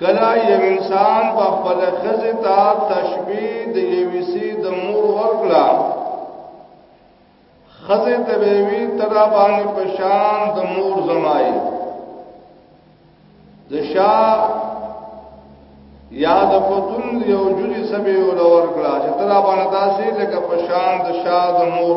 کلا یو انسان په خپل خزه تا تشبیه د یوې سي د مور ورکړه خزه ته وی ترا باندې پشان د مور زمای د شا یا د پتون یو جوړي سبي ول ورکړه چې ترا باندې داسې لکه پشان د شا د مور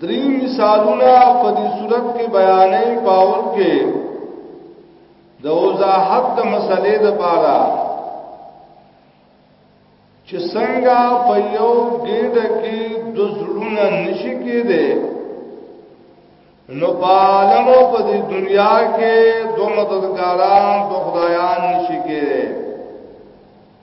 درې مثالونه په دې صورت کې بیانې پاول کې د وضاحت د مسلې د پاره چې څنګه په یو ګډه کې د زړونه نشي کېده نو پالمو په دې دنیا کې دوه مددګاران دوه خدایان نشي کېده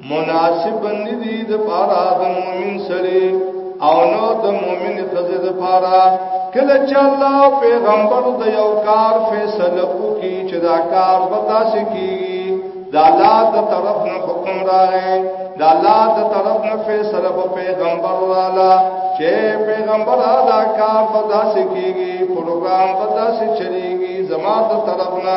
مناسب بندی دی د پارا د مؤمن سره او نو د مؤمن خزه د پارا کله چې الله پیغمبر د یو کار فیصله وکړي چې دا کار به تاسو کیږي دا الله د طرف نه حکم راغی دا الله د طرف نه فیصله په پیغمبر والا چې پیغمبر دا کار به تاسو کیږي پروګرام به تاسو چلیږي زما د طرف نه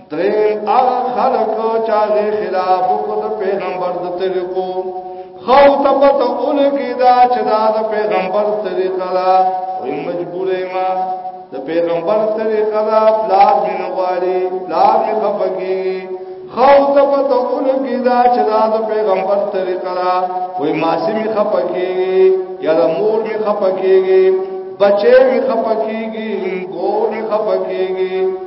درې هغه خلک چې هغه خلاف کو د پیغمبر د طریقو خو ته پته اولګی دا چې دا د پیغمبر طریقه ده او مجبورې ما د پیغمبر طریقه ده پلار مې نه غواړي پلار مې خفګي خو ته پته اولګی دا چې دا د پیغمبر طریقه ده وای ماسي مې خفګي یا د مور مې خفګيږي بچې مې خفګيږي ګور مې خفګيږي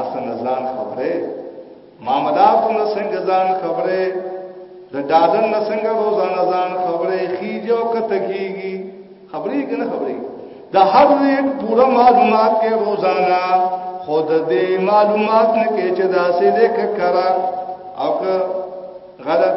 اصل نزان خبره معاملات نه څنګه ځان خبره د ډالر نه څنګه روزانه ځان خبره خيجو کته کیږي خبرې کنه خبرې د هر ریټ پورا معلومات کې روزانه خود دې معلومات نه کې چې دا سې دې کرا او که غلط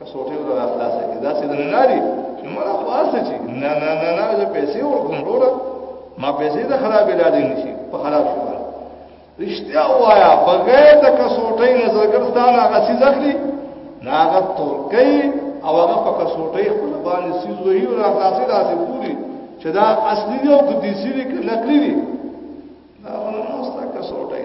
کسوټه ولا خلاصه کې دا څه درناري چې ما خلاصه چې نه نه نه نه زه پیسې ورکوم وروره ما پیسې د خراب علاج نشي په خراب شو رښتیا وایا بغیر د کسوټې نظرګرستان هغه سیز اخلي ناغه تورکې او هغه په کسوټې خپل باندې سیز وهي او راځي داسې پوری چې دا اصلي دی او د دې سری نقلي دی دا ونه نو ستا کسوټې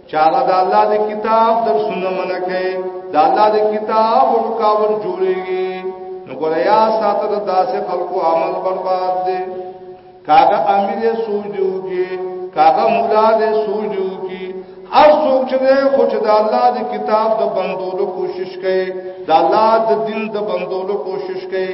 چاله د الله د کتاب درسونه منکه د الله د کتاب رکاوټ جوړيږي نو ګور یا ساته د داسې خلکو عمل برباد دي کاغه امیر سوجو کې کاغه مولا دې سوجو کې هر څوک چې خو چې د الله د کتاب د بندولو کوشش کوي د الله د دین د بندولو کوشش کوي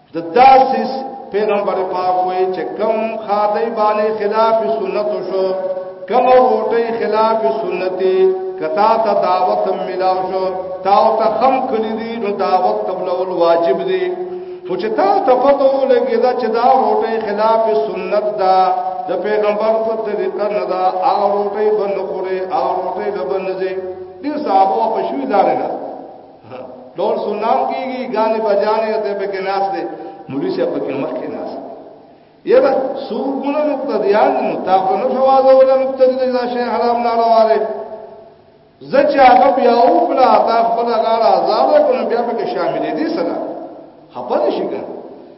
د داسس پیغمبر پاک وې چې کم خادای باندې خلاف سنت شو کم روټي خلاف سنتي کتا ته دعوت ملاو شو تا ته خم کړی دی نو دعوت تبلول واجب دی خو چې تا ته پته ولګی دا چې دا روټي خلاف سنت دا د پیغمبر په طریقه نه دا او روټي بن خوري او روټي بن ځي دې صحابه په شوي دارنه ډول سنام کیږي غانې بجانې ته په کې ناس دي مولوی صاحب په کې مخ کې ناس یبا سو ګل مقتدیان نو تا په نو شواز ولا مقتدی دا شی حرام نه راواره زچا هغه بیا او کړه تا خپل غاړه آزاد کړو بیا په کې شامل دي سره خپل شي ګر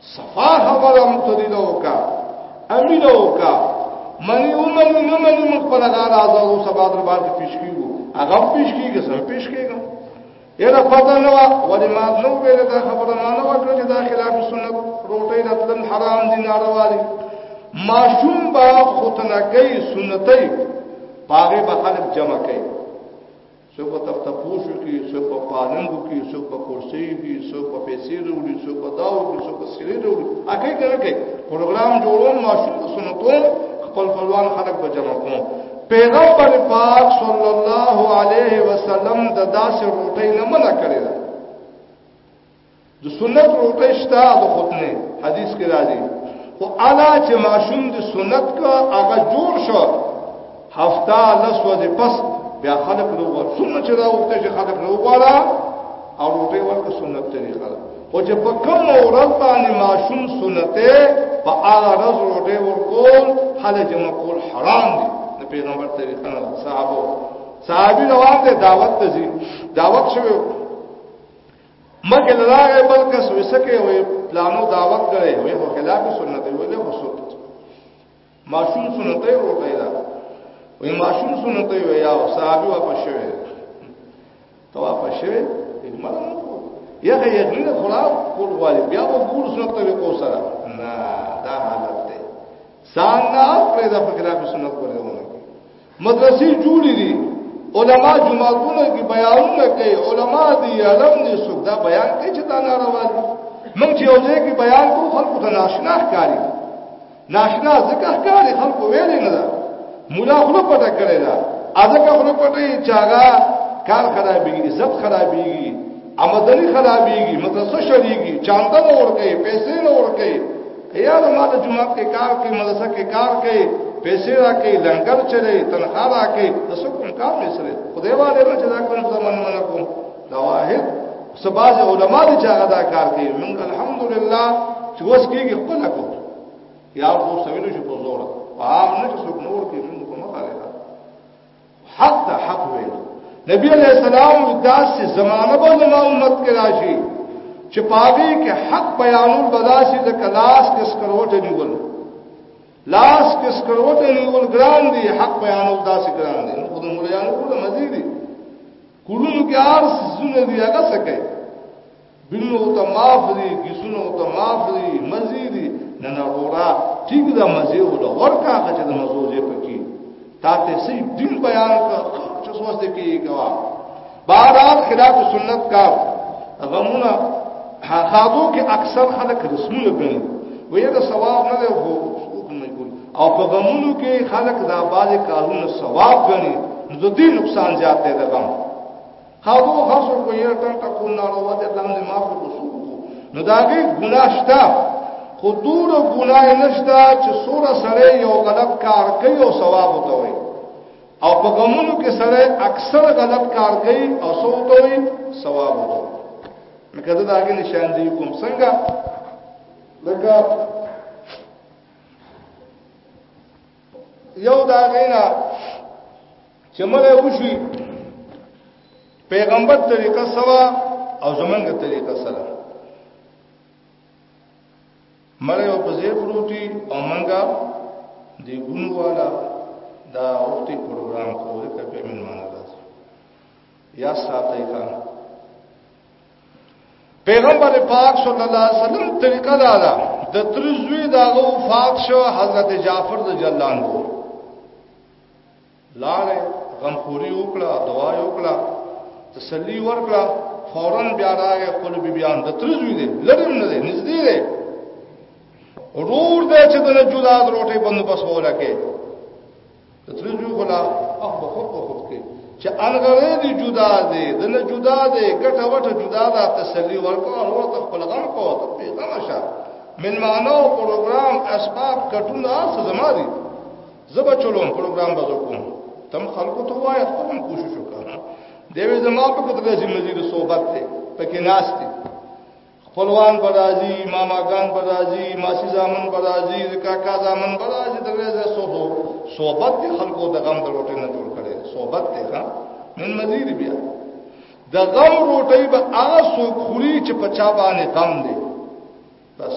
صفا خبره متدید وکا امید وکا منی ومنی نه منی موږ په لګا راځو او سبا در باندې پیش کیو هغه پیش کیږي سم پیش کیږي یره پته نه وا ولې ما نو ویل دا خبره ما نه وکړه چې دا خلاف سنت روټي راتلم حرام دي ناروا دي ماشوم با خطنه کوي سنتي پاغه به خلک جمع کوي څوک په تخته پوښو کې څوک په پالنګو کې څوک په کرسي کې څوک په پیسې وروړي څوک په داو کې څوک په سری وروړي اکه کنه کې پروګرام جوړوم ماشوم ته سنتوم خپل خپلوان خلک به جمع کوم پیغمبر پاک صلی الله علیه وسلم د داسې روټۍ نه منع کړی د سنت روټه شته د خطنه حدیث کې راځي خو الا چې ماشوم د سنت کا هغه جوړ شو هفته لس ورځې پس بیا خلق نو وو څومره چې راوته چې خلق نو وره او روټه ورکه سنت طریقه ده خو چې په کوم ورځ باندې ماشوم سنته په هغه ورځ روټه ورکول حاله چې مقول حرام دي د پیغمبر طریقه نه صحابه صحابي روان دي دعوت ته دعوت شوی مګر راغې بل کس وسکه وي پلانو دعوت کړي وي خو خلاف سنت وي له وسوت ماشوم سنت یې وروته دا وي ماشوم سنت یې یا صحابي واپس شوه تو واپس شوه اجمل یا هغه یقین خلا کول والي بیا په ګور سنت ته کو سره نه دا حالت ده سان نه پر د خلاف سنت پر مدرسې جوړې دي علما جماعتونه کې بیانونه کوي علما دي علم دي څوک دا بیان کوي چې دا ناروا دي موږ چې یو ځای کې بیان کوو خلکو ته ناشنا ښکاري ناشنا ځکه ښکاري خلکو ویلې نه ده مولا خپل پټه کړی دا ازکه خپل پټه چاغه کار خرابي عزت خرابي امدني خرابيږي مدرسه شريږي چاندا ورکه پیسې ورکه یار ما د جمعات کې کار کوي مدرسه کې کار کوي پیسې راکې لنګر چره تنخوا راکې د څه کوم کار نه سره خدای والے نه چې دا کوم زمون نه کوم دا واحد سباز علماء دې چې ادا کار کوي من الحمدلله چې اوس کېږي خپل کو یا خو سویل شو په زور عام نه څوک نور کې موږ کومه کار حق ته حق ویل نبی علیہ السلام داسې زمانه به زما امت کې راشي چې پاګې کې حق بیانول بداسي د کلاس کې سکروټه نیول لاس کې سکروټه نیول ګران دي حق بیانول داسې ګران دي نو د مولانو ټول مزي دي کولونو کې ارس زونه دي هغه څه کوي بلو ته معاف دي کیسونو ته معاف دي مزي دي نه نه اورا ټیک دا مزي او دا ورکا چې د مزو دې پکې تا ته سي دین بیان کا چې سوچ دې کې کوا بارات خلاف سنت کا غمونه خاطو کې اکثر خلک رسمونه کوي وې دا ثواب نه دی هو او په غمونو کې خلک دا باز کارونه ثواب غني نو دې نقصان زیات دی دا غم هغه خاصو کو یې ټن ټکو نارو وه د لم ما خو وسو نو دا غي ګناه شته خو دور ګناه نشته چې سوره سره یو غلط کار کوي او ثواب وته وي او په غمونو کې سره اکثر غلط کار کوي او سوته وي ثواب وته لکه دا غي نشان دی کوم څنګه لکه یو دا غینا چې مله وشي پیغمبر طریقه سوا او زمنګ طریقه سره مله یو په زیر پروتي او منګه دی ګون والا دا وختي پروګرام کوله کپې من مانه راځي یا ساتي خان پیغمبر پاک صلی الله علیه وسلم طریقه دا ده د ترزوی داغه وفات شو حضرت جعفر د جلان وو لاړې غمخوري وکړه دوا وکړه تسلی ورکړه فورا بیا راغې خپل بیبيان د ترزوی دې لرم نه دې نږدې دې رور دې چې د جدا روټي بندوبس ولاکه ترجو غلا اخ په خود په خود کې چې الګره دي جدا دي دله جدا دي ګټه وټه جدا ده تسلی ورکو او ورته خپل غم کو ته پیغام شه من مانو پروګرام اسباب کټون اس زما دي زبا چلوم پروګرام بزو کوم تم خلکو ته وای خپل کوشش وکړه دیوې زما په کتل چې مزید صحبت ته پکې ناشتي خپلوان برازي ماماګان برازي ماسی زامن برازي کاکا زامن برازي دغه ځای سوسو صحبت دي خلکو د غم د روټې نه جوړ کړي صحبت دي ها من مزید بیا د غم روټي به هغه سو خوري چې په چا باندې غم دي بس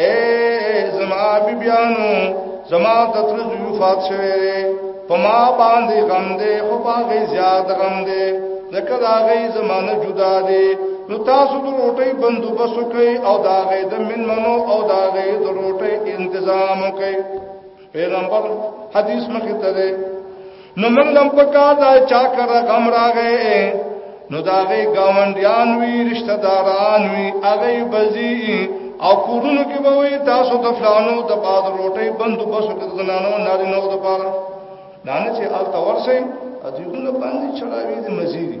اے زما بی بیانو زما تتر زوی فات شوی دی په ما باندې غم دی خو باغې زیاد غم دی ځکه دا غي زمانه جدا دی نو تاسو د روټي بندوبس کوي او دا غي د منمنو او دا غي د روټي تنظیم کوي پیغمبر حدیث مخه ته ده نو موږ هم پکا دا چا کر غم راغې نو دا غي گاونډیان وی رشتہ داران وی هغه بزی او کورونو کې به وي تاسو د فلانو د باد روټي بندوبست کې زنانو ناري نو د پاره دانه چې ال تور سي اځونه باندې چلاوي د مزيري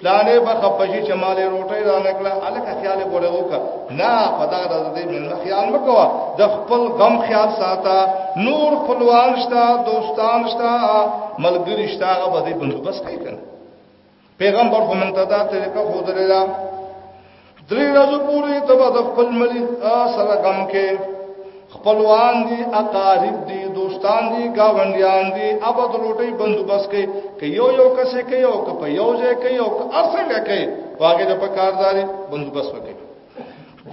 پلانې به خپشي چې مالې روټۍ را نکړه الکه خیال ګوره وکړه نه پتا د دې مل خیال وکوا د خپل غم خیال ساته نور خپلوان شته دوستان شته ملګری شته هغه به دې بندوبست کوي پیغمبر خو منتدا طریقه خو درلا درې ورځې پورې ته به د خپل مریض سره غم کې خپلوان دي اقارب دي دوستان دي گاونډیان دي ابد روټي بندوبست کوي که یو یو کسې کوي او که په یو ځای کوي او که ارڅنګه کوي واګه د پکارداري بندوبست وکړي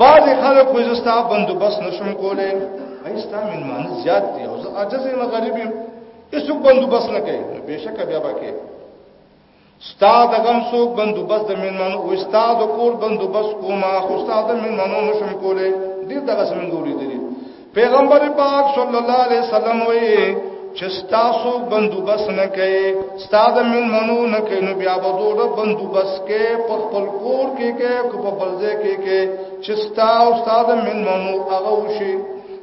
بعض خلک خو زستا بندوبست نشم کولای ایستا من مان زیات دي او عجز مغربي هیڅ بندوبست نه کوي بهشکه بیا به کوي ستا د غم سوک بندوبست د منمنو او ستا د کور بندوبست کوما خو ستا د منمنو نشم کوله ډیر دغه سم ګوري دي پیغمبر پاک صلی الله علیه وسلم وی چې ستا سوک بندوبست نه کوي ستا د منمنو نه کوي نو بیا به دوه بندوبست کې په خپل کور کې کې په بلځه کې کې چې ستا او ستا د منمنو هغه وشي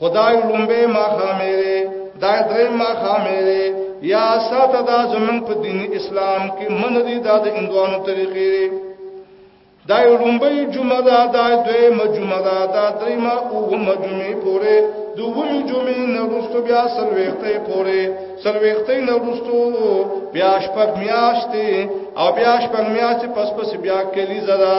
خدای لومبه ما خامره دا درې ما خامره یا ساته دا زمون په دین اسلام کې من دي دا د اندوانو طریقې دا لومبه جمعه دا دا دوی مجمعه دا دا درې ما او مجمعه پوره دوی جمعه نه رستو بیا سلويخته پوره سلويخته نه رستو بیا شپږ میاشتې او بیا شپږ میاشتې پس پس بیا کلی زدا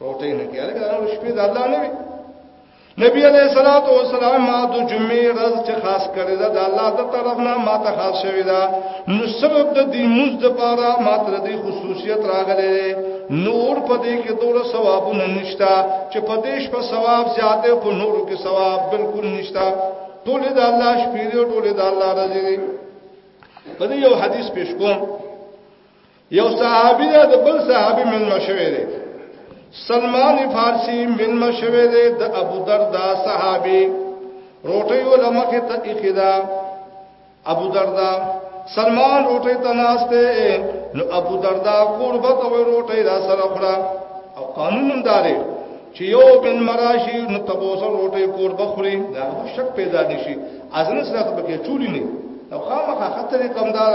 روټي نه کېږي دا نو شپې د الله نه وي نبی علیہ الصلوۃ والسلام ما د جمعې ورځ چې خاص کړی دا د الله د طرف نه ما ته خاص شوی دا نو سبب د دې موږ د پاره ما تر دې خصوصیت راغلی نور په دې کې دوره ثوابونه نشتا چې په دې شپه ثواب زیاته په نورو کې ثواب بالکل نشتا ټول د الله شپې ټول د الله رضی په دې یو حدیث پیش کوم یو صحابي دا د بل صحابي ملما شوی دی سلمان فارسی ملما شوی دی د ابو دردا صحابي روټي علماء کې ته اخدا ابو دردا سلمان روټي تناسته نو ابو دردا قربت او روټي دا سره خورا او قانون داري چې یو بن مراشي نو تبوسه روټي قربت خوري دا شک پیدا نشي ازنه سره ته کې چولی نه او خامخا خطرې کمدار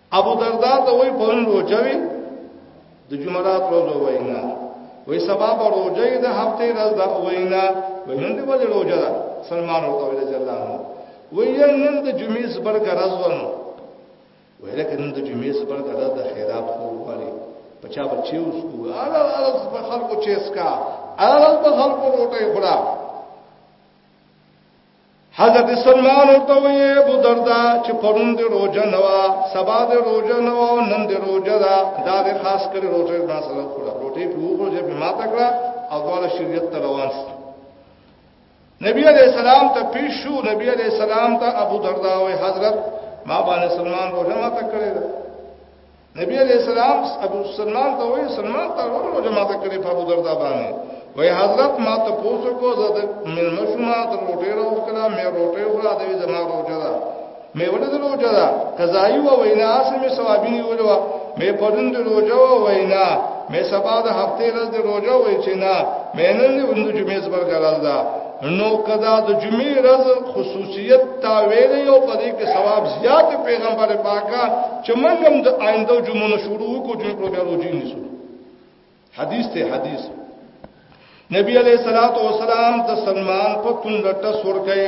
ابو دردا ته وای په روزه وی د جمعرات روزه وینا وای سبا په روزه د هفته ورځ دا وینا وای نن دی ولې روزه ده سلمان او طویل جلال وای نن د جمعې سبر کا راز ورنو وای لکه نن د جمعې سبر کا راز د خیرات خو وړي پچا بچي اوس کو اړه اړه په خلکو چیس کا اړه په خلکو روټه خورا حضرت سلمان ورته وی ابو دردا چې پرون د روزه نوا سبا د روزه نوا او نن د روزه دا دا د خاص کړي روزه ما سره کوله روټي په وګړه په ما تکړه او دواله شریعت ته روان شو نبی علیہ السلام ته پیش شو نبی علیہ السلام ته ابو دردا او حضرت ما باندې سلمان روزه ما تکړه نبی علیہ السلام ابو سلمان ته وایي سلمان ته ورو جماعت کړي په ابو دردا باندې وای حضرت ما ته پوسو کو زه د مل مشما ته روټي راو کړه مې روټي ولا د زما روټه ده مې ولې د روټه ده قضایي و وینا اسې مې ثوابي ویلو مې پرون د روټه و وینا مې سبا د هفته ورځ د روټه وای چې نه مې نن د جمعې زبر ګرځا نو کدا د جمعې ورځ خصوصیت تا ویلې او په دې کې ثواب زیات پیغمبر پاکا چې موږ هم د آینده جمعو شروع وکړو چې په بیا روزي نیسو حدیث ته حدیث نبی علیہ الصلوۃ والسلام د سلمان په تون لټه سور کړي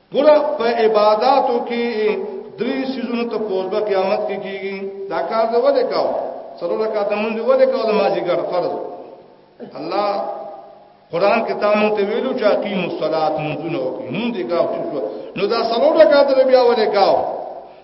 ګوره په عبادتو کې درې سيزونو ته پوزبه قیامت کې کیږي دا کار دی ولې کاو سره دا کار مونږ دی ولې کاو د ماجیګر فرض الله قران کې تا مونږ ته ویلو چې اقیم الصلات مونږ نه وکړو مونږ دې کاو نو دا سره دا کار دی بیا ولې کاو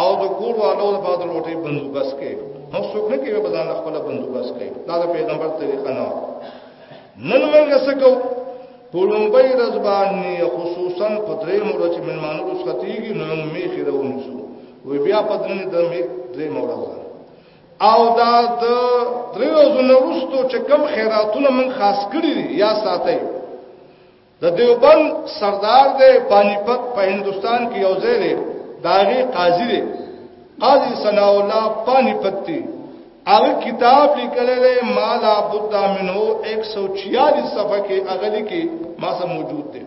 او د کور والو د بعد روټي بندوبس کې نو څوک نه کوي بزان خپل بندوبس کوي دا د پیغمبر طریقه نه نن موږ څه کوو په لومبۍ ورځ باندې خصوصا په درې مورو چې ملمانو اوس ختيږي نو موږ میخې راونیسو وی بیا په درې د میخ درې مورو او دا د درې ورځو نه وروسته چې کم خیراتونه موږ خاص کړی یا ساتي د دیوبند سردار دی پالیپت په هندستان کې یو ځای دی داغه قاضي دی قاضي ثنا الله پالیپت دی هغه کتاب لیکل دی ما لا بد منه 146 صفحه کې هغه لیکي ما سره موجود دی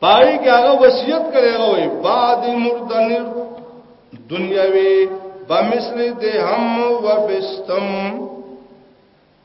پای کې هغه وصیت کړی غوي بعد مردن دنیاوی بمثل دهم وبستم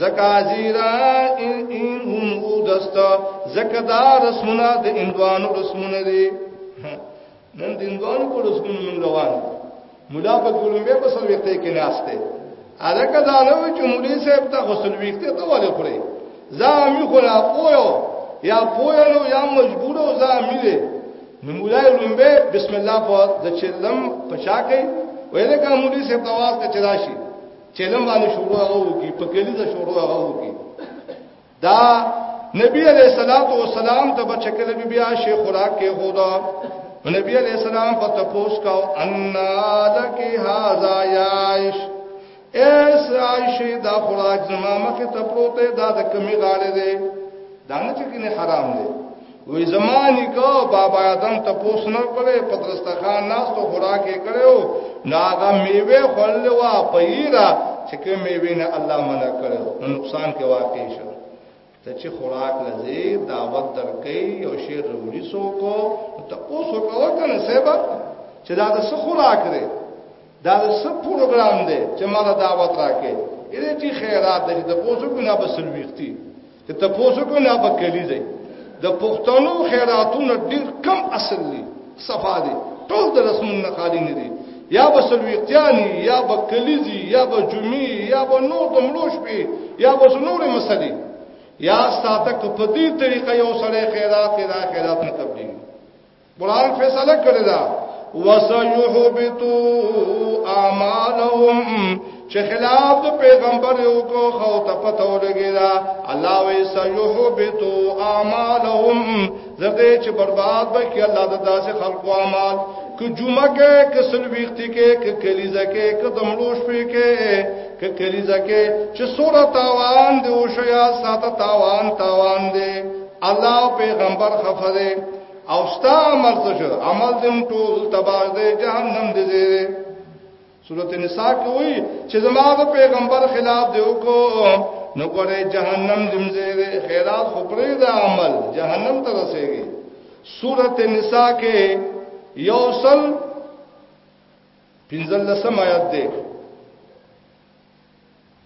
زکا زیرا ان ان هم او دستا زکا دا رسمونه د اندوانو رسمونه دي نن د اندوانو کو رسمونه من روان مولا په کولمبیا په سر وخت کې ناشته الکه دا نو چې مولي صاحب ته غسل وخت ته ولې خوري زامي خلا پویو یا پویلو یا مجبورو زامي دي نو مولا لومبه بسم الله په د چلم پچا کوي ویل کوم مولي صاحب ته واس ته چراشي چلم باندې شروع هغه وکي په کلی د شروع هغه وکي دا نبی علیہ الصلوۃ والسلام ته بچکل بی بیا شی خوراک کې خدا نبی علیہ السلام په تپوس کاو ان لک هاذا یاش ایس عائشہ دا خوراک زما مخه ته پروت دا د کمی غاړه دی دا نه چې کنه حرام دی وی زمانی کو بابا آدم ته پوس نه کړي پدرستخان ناس ته خوراکې کړو ناغه میوه خلوا پیرا چې کې میوه نه الله منع کړو نو نقصان کې واقع شو ته چې خوراک لزی دعوت درکې او شیر وروړي سو کو ته پوس وکړه کنه سبا چې دا د خوراک دی دا د څه پروګرام دی چې مالا دعوت راکې اې چې خیرات دې د پوسو ګنا بسلويختي چې ته پوسو کو نه په کلی ځای د پښتنو خیراتونه ډیر کم اصل دي صفا دي ټول د رسمون نه خالي نه دي یا به سلویتیانی یا به کلیزی یا به جمعی یا به نور د مړو شپې یا به نور مسلې یا ساته په دې طریقه یو سره خیرات خیرات خیرات نه تبدیل قران فیصله کړی دا وسيحبطو اعمالهم چې خلاف د پیغمبر یو کو خو ته پته ولګی دا الله وی سيحبطو اعمالهم زده چې برباد بکی الله د داسې خلقو اعمال که جمعه کې که سلويختي کې که کلیزه کې که دملوش پې کې که کلیزه کې چې سوره تاوان دی او شیا ساته تاوان تاوان دی الله پیغمبر خفه دی او ستا عمل څه شو عمل دې ټول تباہ دې جهنم دې دې سورۃ النساء کې وایي چې زما د پیغمبر خلاف دی وکړو نو ګورې جهنم دې دې خیرات خو پرې دا عمل جهنم ته رسېږي سورۃ النساء کې یوصل پنځل لسم آیات دی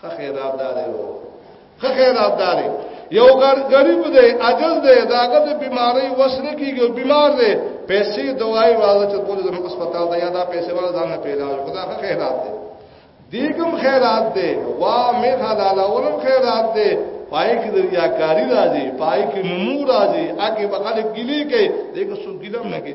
خه خیر اپ دارې وو خه خیر اپ دارې یو ګر غریب دی عجز دی داګه د بیماری وسره کیږي بیمار دی پیسې دوايي واده چې ټول زموږ هسپتال ته یاده پیسې ولا ځان نه پیدا خدا خه خیر اپ دی دیګم خیرات دی وا می حلال اولم خیرات دی پای کې دریا کاری راځي پای کې نمو راځي اګه بخلک ګلی کوي دغه سو ګلم نه کوي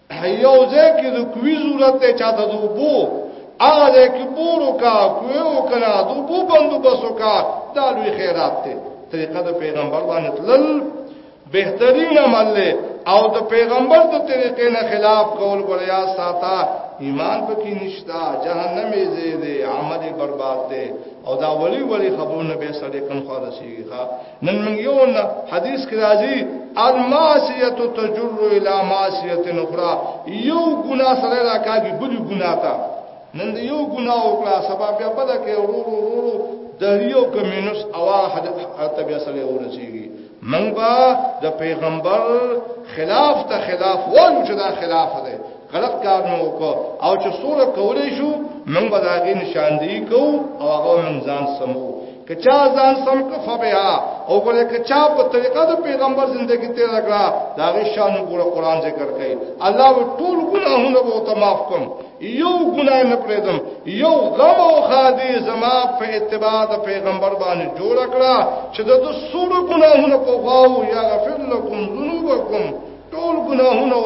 یو ځای کې د کوي ضرورت ته چا ته دوبو هغه ځای کې پورو کا کوي او کړه دوبو بندوبس وکا دا لوی خیرات ته طریقه د پیغمبر باندې تلل بهترین عمل له او د پیغمبر د طریقې نه خلاف کول ګړیا ساته ایمان پکې نشتا جهنم یې زیاده عمل برباد ده او دا ولی ولی خبرونه به سړی کم خالصيږي نن موږ یو نه حدیث کې راځي الماسیه تجر الى ماسیه اخرى یو ګنا سره راکاږي بل ګنا تا نن د یو ګنا او کلا سبب بیا پدا کې ورو ورو ورو د یو کمینوس اوا حدیث ته بیا سره ورسیږي موږ با د پیغمبر خلاف ته خلاف وایو چې دا خلاف دی غلط کار نه وکړو او چې څوره کولې شو موږ به داګه نشاندهي کو او هغه موږ ځان سمو کچا ځان سم کفه بها او ګوره کچا په طریقه د پیغمبر زندگی تیر کړه دا غي شان ګوره قران ذکر کوي الله و ټول ګناهونه به ته معاف کوم یو ګناه نه پرېدم یو غم او خادي زما په اتباع د پیغمبر باندې جوړ کړه چې د څوره ګناهونه په غواو یا غفر لكم ذنوبکم ټول ګناهونه او